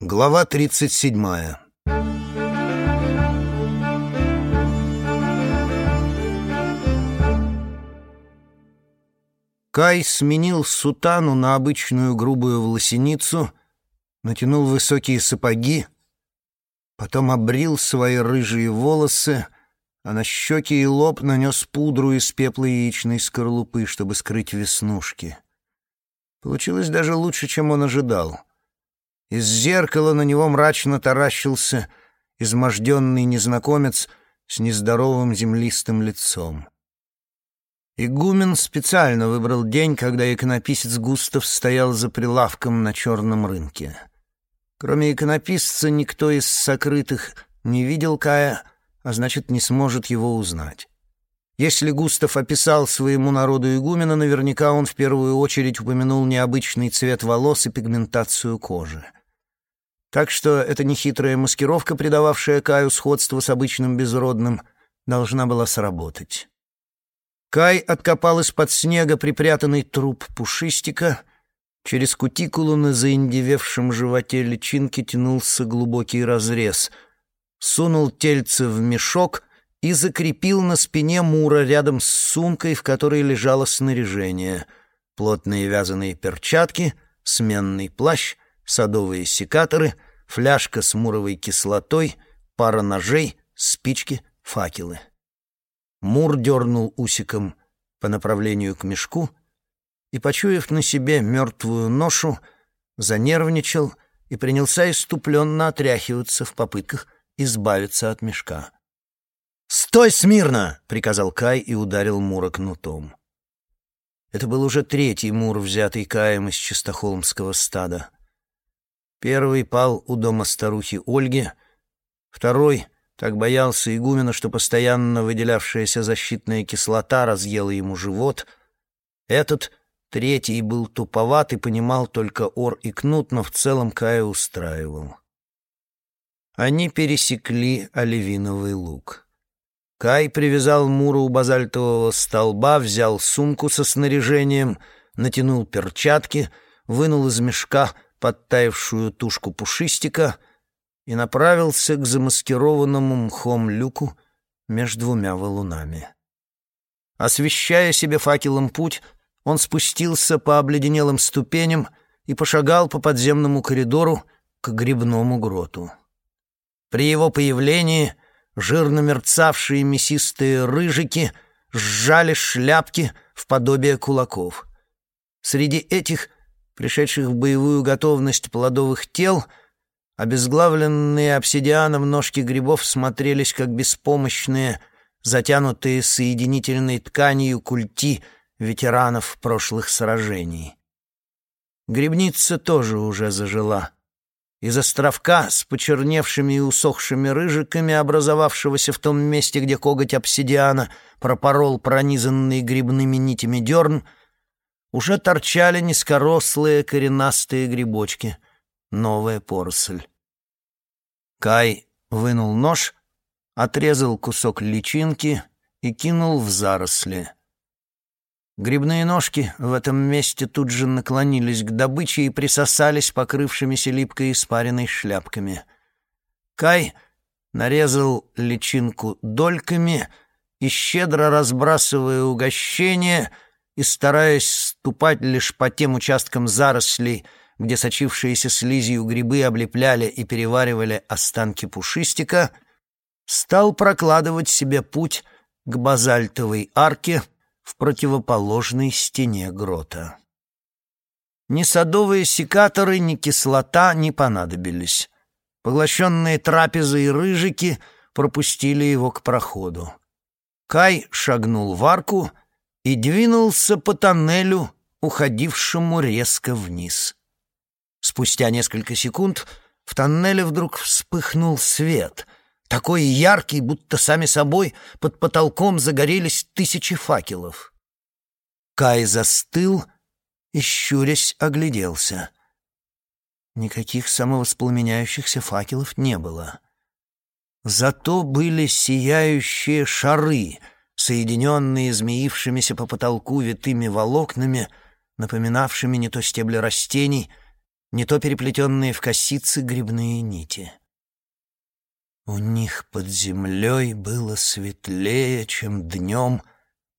Глава тридцать седьмая. Кай сменил сутану на обычную грубую волосиницу, натянул высокие сапоги, потом обрил свои рыжие волосы, а на щеки и лоб нанес пудру из пепла яичной скорлупы, чтобы скрыть веснушки. Получилось даже лучше, чем он ожидал. Из зеркала на него мрачно таращился изможденный незнакомец с нездоровым землистым лицом. Игумен специально выбрал день, когда иконописец Густав стоял за прилавком на черном рынке. Кроме иконописца, никто из сокрытых не видел Кая, а значит, не сможет его узнать. Если Густав описал своему народу игумена, наверняка он в первую очередь упомянул необычный цвет волос и пигментацию кожи. Так что эта нехитрая маскировка, придававшая Каю сходство с обычным безродным, должна была сработать. Кай откопал из-под снега припрятанный труп пушистика. Через кутикулу на заиндевевшем животе личинки тянулся глубокий разрез. Сунул тельце в мешок и закрепил на спине Мура рядом с сумкой, в которой лежало снаряжение. Плотные вязаные перчатки, сменный плащ, садовые секаторы — фляжка с муровой кислотой, пара ножей, спички, факелы. Мур дернул усиком по направлению к мешку и, почуяв на себе мертвую ношу, занервничал и принялся иступленно отряхиваться в попытках избавиться от мешка. «Стой смирно!» — приказал Кай и ударил Мура кнутом. Это был уже третий Мур, взятый Каем из чистохолмского стада. Первый пал у дома старухи Ольги, второй так боялся игумена, что постоянно выделявшаяся защитная кислота разъела ему живот. Этот, третий, был туповат и понимал только ор и кнут, но в целом Кая устраивал. Они пересекли оливиновый луг. Кай привязал Муру у базальтового столба, взял сумку со снаряжением, натянул перчатки, вынул из мешка — подтаявшую тушку пушистика и направился к замаскированному мхом люку между двумя валунами. Освещая себе факелом путь, он спустился по обледенелым ступеням и пошагал по подземному коридору к грибному гроту. При его появлении жирно мерцавшие мясистые рыжики сжали шляпки в подобие кулаков. Среди этих пришедших в боевую готовность плодовых тел, обезглавленные обсидианом ножки грибов смотрелись как беспомощные, затянутые соединительной тканью культи ветеранов прошлых сражений. Грибница тоже уже зажила. Из островка с почерневшими и усохшими рыжиками, образовавшегося в том месте, где коготь обсидиана пропорол пронизанный грибными нитями дерн, уже торчали низкорослые коренастые грибочки. Новая поросль. Кай вынул нож, отрезал кусок личинки и кинул в заросли. Грибные ножки в этом месте тут же наклонились к добыче и присосались покрывшимися липкой испаренной шляпками. Кай нарезал личинку дольками и, щедро разбрасывая угощение, — и, стараясь ступать лишь по тем участкам зарослей, где сочившиеся слизью грибы облепляли и переваривали останки пушистика, стал прокладывать себе путь к базальтовой арке в противоположной стене грота. Ни садовые секаторы, ни кислота не понадобились. Поглощенные трапезы и рыжики пропустили его к проходу. Кай шагнул в арку — и двинулся по тоннелю, уходившему резко вниз. Спустя несколько секунд в тоннеле вдруг вспыхнул свет, такой яркий, будто сами собой под потолком загорелись тысячи факелов. Кай застыл и, щурясь, огляделся. Никаких самовоспламеняющихся факелов не было. Зато были сияющие шары — соединенные змеившимися по потолку витыми волокнами, напоминавшими не то стебли растений, не то переплетенные в косицы грибные нити. У них под землей было светлее, чем днем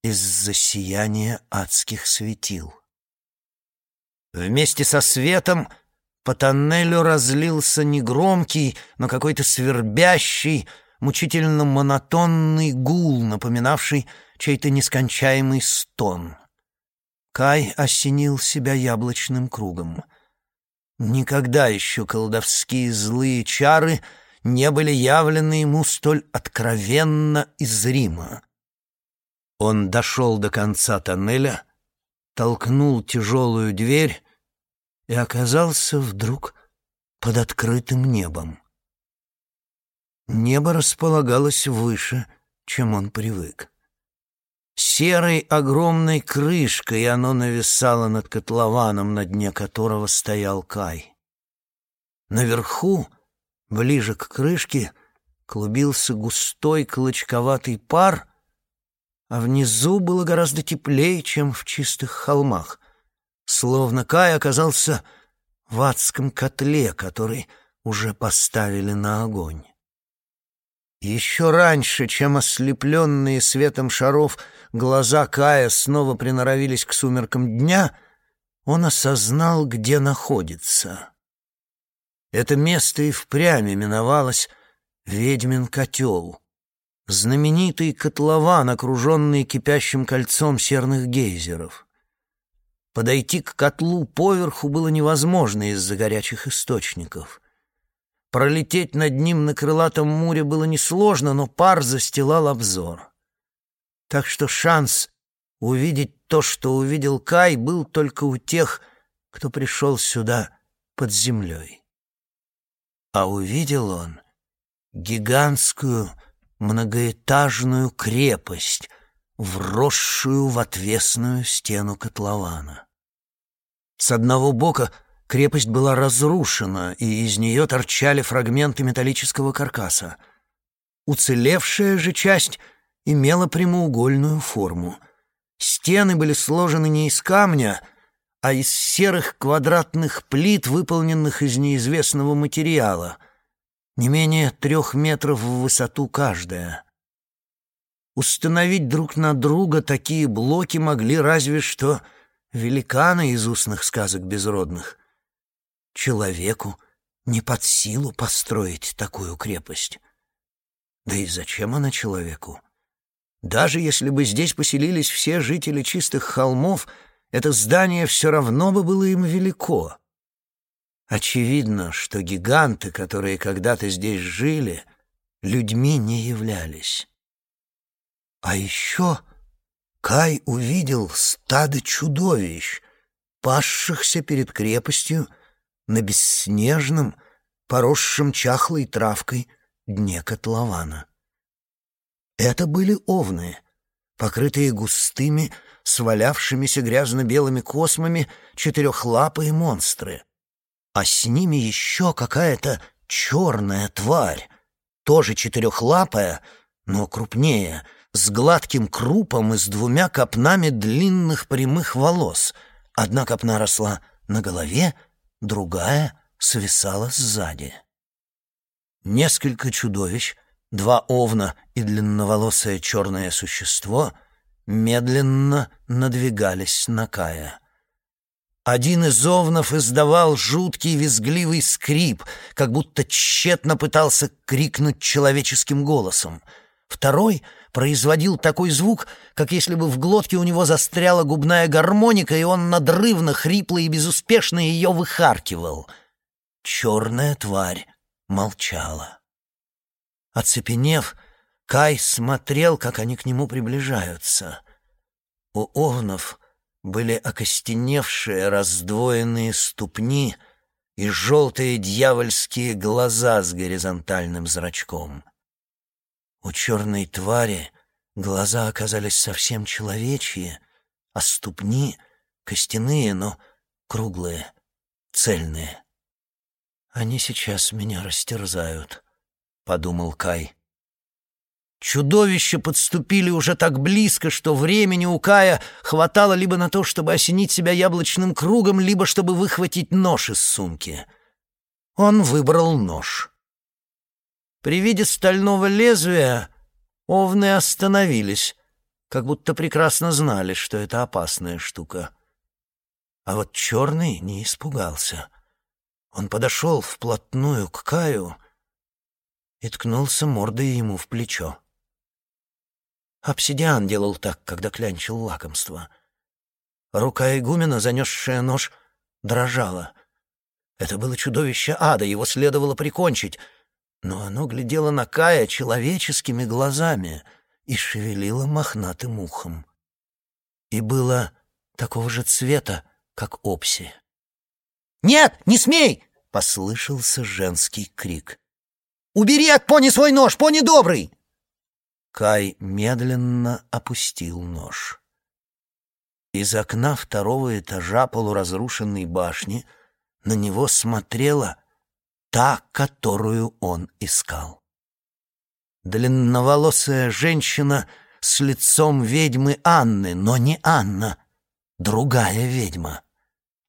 из-за сияния адских светил. Вместе со светом по тоннелю разлился негромкий, но какой-то свербящий, мучительно монотонный гул, напоминавший чей-то нескончаемый стон. Кай осенил себя яблочным кругом. Никогда еще колдовские злые чары не были явлены ему столь откровенно и зримо. Он дошел до конца тоннеля, толкнул тяжелую дверь и оказался вдруг под открытым небом. Небо располагалось выше, чем он привык. Серой огромной крышкой оно нависало над котлованом, на дне которого стоял Кай. Наверху, ближе к крышке, клубился густой клочковатый пар, а внизу было гораздо теплее, чем в чистых холмах, словно Кай оказался в адском котле, который уже поставили на огонь. Еще раньше, чем ослепленные светом шаров глаза Кая снова приноровились к сумеркам дня, он осознал, где находится. Это место и впрямь именовалось «Ведьмин котел», знаменитый котлован, окруженный кипящим кольцом серных гейзеров. Подойти к котлу поверху было невозможно из-за горячих источников — Пролететь над ним на крылатом муре было несложно, но пар застилал обзор. Так что шанс увидеть то, что увидел Кай, был только у тех, кто пришел сюда под землей. А увидел он гигантскую многоэтажную крепость, вросшую в отвесную стену котлована. С одного бока — Крепость была разрушена, и из нее торчали фрагменты металлического каркаса. Уцелевшая же часть имела прямоугольную форму. Стены были сложены не из камня, а из серых квадратных плит, выполненных из неизвестного материала, не менее трех метров в высоту каждая. Установить друг на друга такие блоки могли разве что великаны из устных сказок безродных — Человеку не под силу построить такую крепость. Да и зачем она человеку? Даже если бы здесь поселились все жители чистых холмов, это здание все равно бы было им велико. Очевидно, что гиганты, которые когда-то здесь жили, людьми не являлись. А еще Кай увидел стадо чудовищ, пасшихся перед крепостью на бесснежном, поросшем чахлой травкой дне котлована. Это были овны, покрытые густыми, свалявшимися грязно-белыми космами четырехлапые монстры, а с ними еще какая-то черная тварь, тоже четырехлапая, но крупнее, с гладким крупом и с двумя копнами длинных прямых волос. Одна копна росла на голове, другая свисала сзади. Несколько чудовищ, два овна и длинноволосое черное существо медленно надвигались на Кая. Один из овнов издавал жуткий визгливый скрип, как будто тщетно пытался крикнуть человеческим голосом. Второй — производил такой звук, как если бы в глотке у него застряла губная гармоника, и он надрывно, хрипло и безуспешно ее выхаркивал. Черная тварь молчала. Оцепенев, Кай смотрел, как они к нему приближаются. У овнов были окостеневшие раздвоенные ступни и желтые дьявольские глаза с горизонтальным зрачком — у черной твари глаза оказались совсем человечьи, а ступни — костяные, но круглые, цельные. «Они сейчас меня растерзают», — подумал Кай. Чудовища подступили уже так близко, что времени у Кая хватало либо на то, чтобы осенить себя яблочным кругом, либо чтобы выхватить нож из сумки. Он выбрал нож. При виде стального лезвия овны остановились, как будто прекрасно знали, что это опасная штука. А вот черный не испугался. Он подошел вплотную к Каю и ткнулся мордой ему в плечо. Обсидиан делал так, когда клянчил лакомство. Рука игумена, занесшая нож, дрожала. Это было чудовище ада, его следовало прикончить, но оно глядело на Кая человеческими глазами и шевелило мохнатым ухом. И было такого же цвета, как Опси. «Нет, не смей!» — послышался женский крик. «Убери от пони свой нож, пони добрый!» Кай медленно опустил нож. Из окна второго этажа полуразрушенной башни на него смотрела та, которую он искал. Длинноволосая женщина с лицом ведьмы Анны, но не Анна, другая ведьма,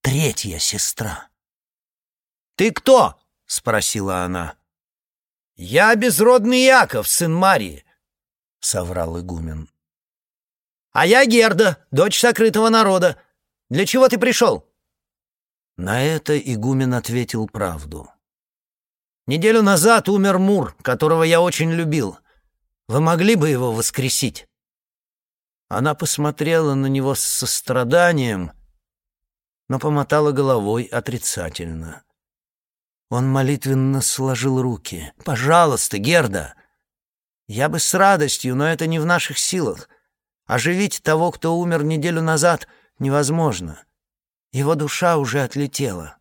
третья сестра. «Ты кто?» — спросила она. «Я безродный Яков, сын Марии. — соврал игумен. «А я Герда, дочь сокрытого народа. Для чего ты пришел?» На это игумен ответил правду. «Неделю назад умер Мур, которого я очень любил. Вы могли бы его воскресить?» Она посмотрела на него с состраданием, но помотала головой отрицательно. Он молитвенно сложил руки. «Пожалуйста, Герда, я бы с радостью, но это не в наших силах. Оживить того, кто умер неделю назад, невозможно. Его душа уже отлетела.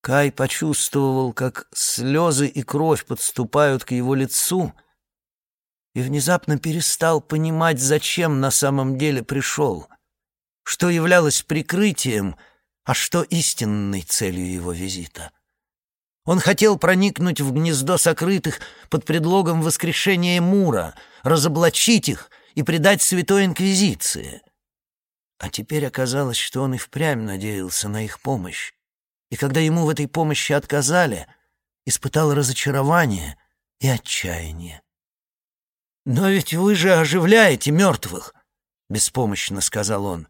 Кай почувствовал, как слезы и кровь подступают к его лицу, и внезапно перестал понимать, зачем на самом деле пришел, что являлось прикрытием, а что истинной целью его визита. Он хотел проникнуть в гнездо сокрытых под предлогом воскрешения Мура, разоблачить их и предать Святой Инквизиции. А теперь оказалось, что он и впрямь надеялся на их помощь. И когда ему в этой помощи отказали, испытал разочарование и отчаяние. «Но ведь вы же оживляете мертвых», — беспомощно сказал он.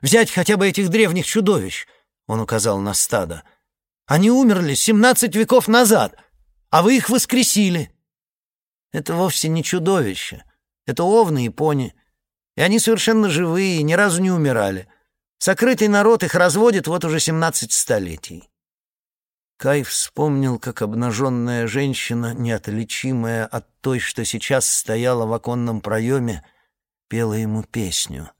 «Взять хотя бы этих древних чудовищ», — он указал на стадо, — они умерли семнадцать веков назад, а вы их воскресили. Это вовсе не чудовище. Это овны и пони. И они совершенно живые и ни разу не умирали. Сокрытый народ их разводит вот уже семнадцать столетий. Кай вспомнил, как обнаженная женщина, неотличимая от той, что сейчас стояла в оконном проеме, пела ему песню.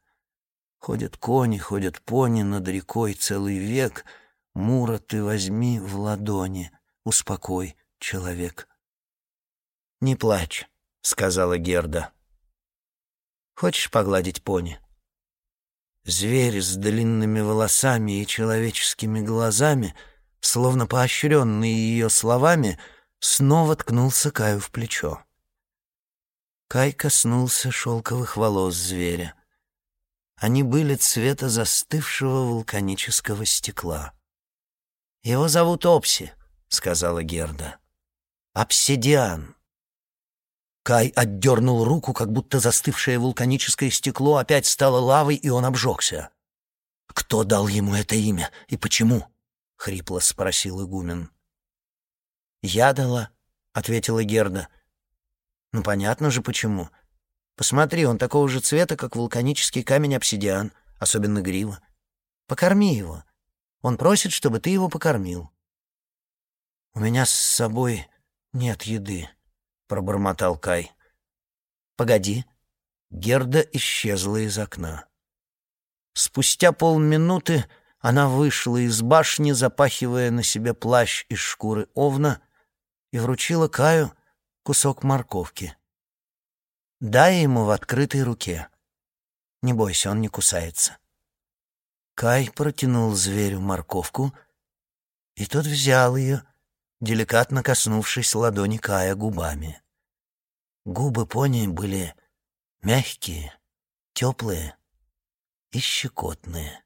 Ходят кони, ходят пони над рекой целый век — Мура ты возьми в ладони, успокой, человек. «Не плачь», — сказала Герда. «Хочешь погладить пони?» Зверь с длинными волосами и человеческими глазами, словно поощренный ее словами, снова ткнулся Каю в плечо. Кай коснулся шелковых волос зверя. Они были цвета застывшего вулканического стекла. «Его зовут Опси», — сказала Герда. «Обсидиан». Кай отдернул руку, как будто застывшее вулканическое стекло опять стало лавой, и он обжегся. «Кто дал ему это имя и почему?» — хрипло спросил игумен. «Я дала», — ответила Герда. «Ну, понятно же, почему. Посмотри, он такого же цвета, как вулканический камень обсидиан, особенно грива. Покорми его. Он просит, чтобы ты его покормил». «У меня с собой нет еды», — пробормотал Кай. «Погоди». Герда исчезла из окна. Спустя полминуты она вышла из башни, запахивая на себе плащ из шкуры овна, и вручила Каю кусок морковки. «Дай ему в открытой руке. Не бойся, он не кусается». Кай протянул зверю морковку, и тот взял ее, деликатно коснувшись ладони Кая губами. Губы пони были мягкие, теплые и щекотные.